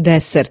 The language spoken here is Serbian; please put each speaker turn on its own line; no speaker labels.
Desert.